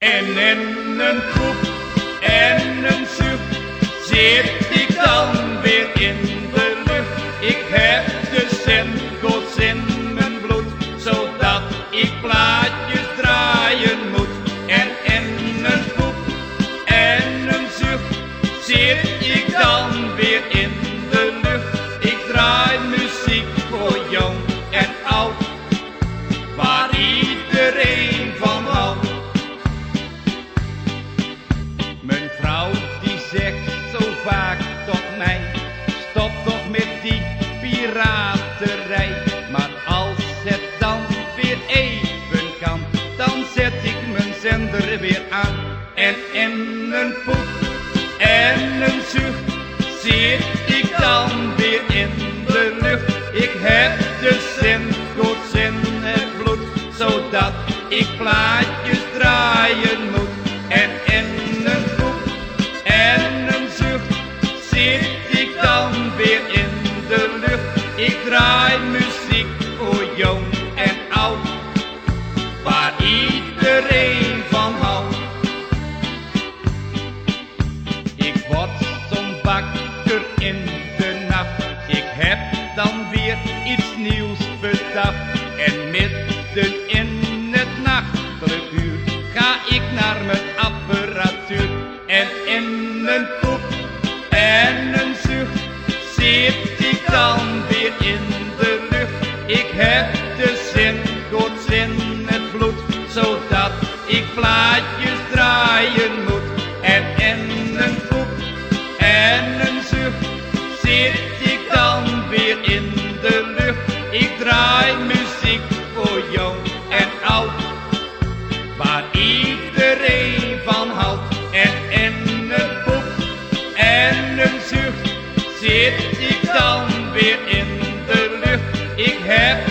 En in een groep en een zoek zit ik dan weer in de lucht. Ik heb de zendgods in mijn bloed, zodat ik plaatjes draaien moet. En in een groep en een zucht zit ik dan weer in vaak tot mij, stop toch met die piraterij. Maar als het dan weer even kan, dan zet ik mijn zender weer aan. En in een poep en een zucht zit ik dan weer in de lucht. Ik heb de zendgoeds in het bloed, zodat ik plaatjes draaien Ik draai muziek voor jong en oud, waar iedereen van houdt. Ik word zo'n bakker in de nacht. Ik heb dan weer iets nieuws bedacht. En midden in het nachtelijk uur ga ik naar mijn apparatuur. En in een poep en een zucht zit ik dan in de lucht. Ik heb de zin, Gods zin het bloed, zodat ik plaatjes draaien moet. En een boek en een zucht zit ik dan weer in de lucht. Ik draai muziek voor jong en oud, waar iedereen van houdt. En in een boek en een zucht zit ik dan weer in ik heb